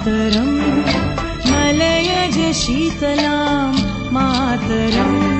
मातरम् मलयज शीतलां मातरम्।